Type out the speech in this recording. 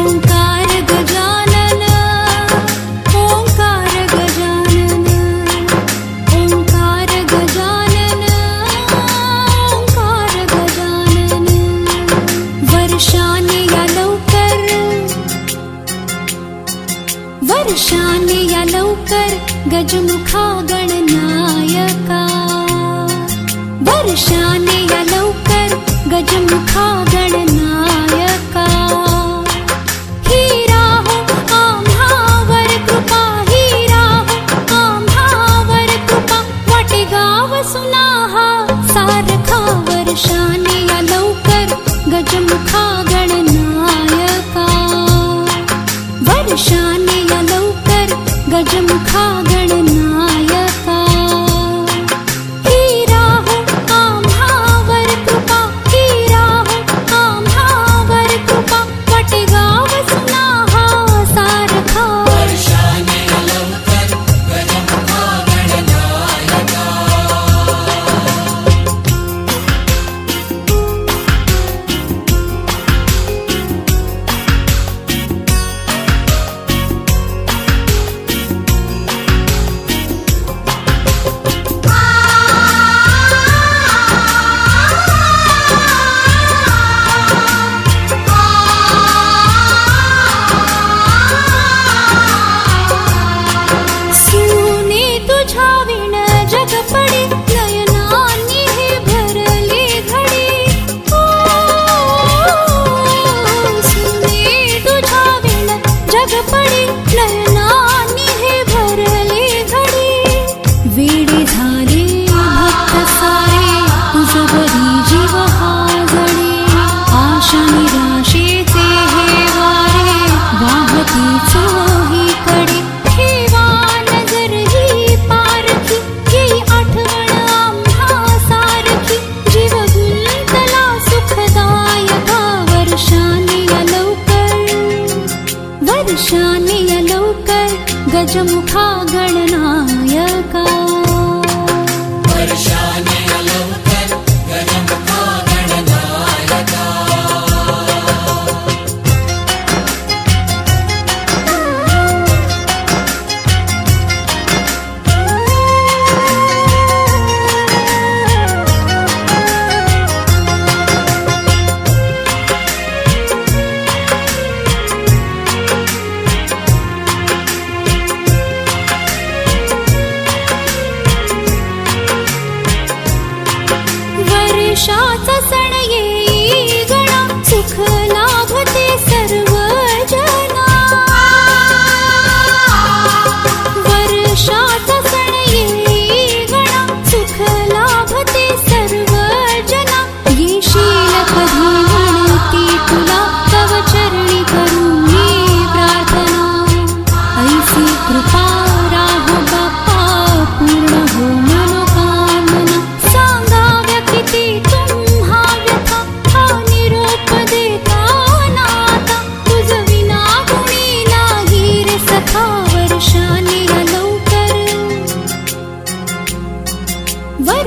ओङ्कार ग जान ग जानन ओङ्कार गजमुखा गणनायका वर्षा यालकर गजमुखा गणना सारखा वर्षा यलौकर गजमुखा गणनायका नायक वर्षा गजमुखा Lời नि अलौकर गजमुखा गणनायका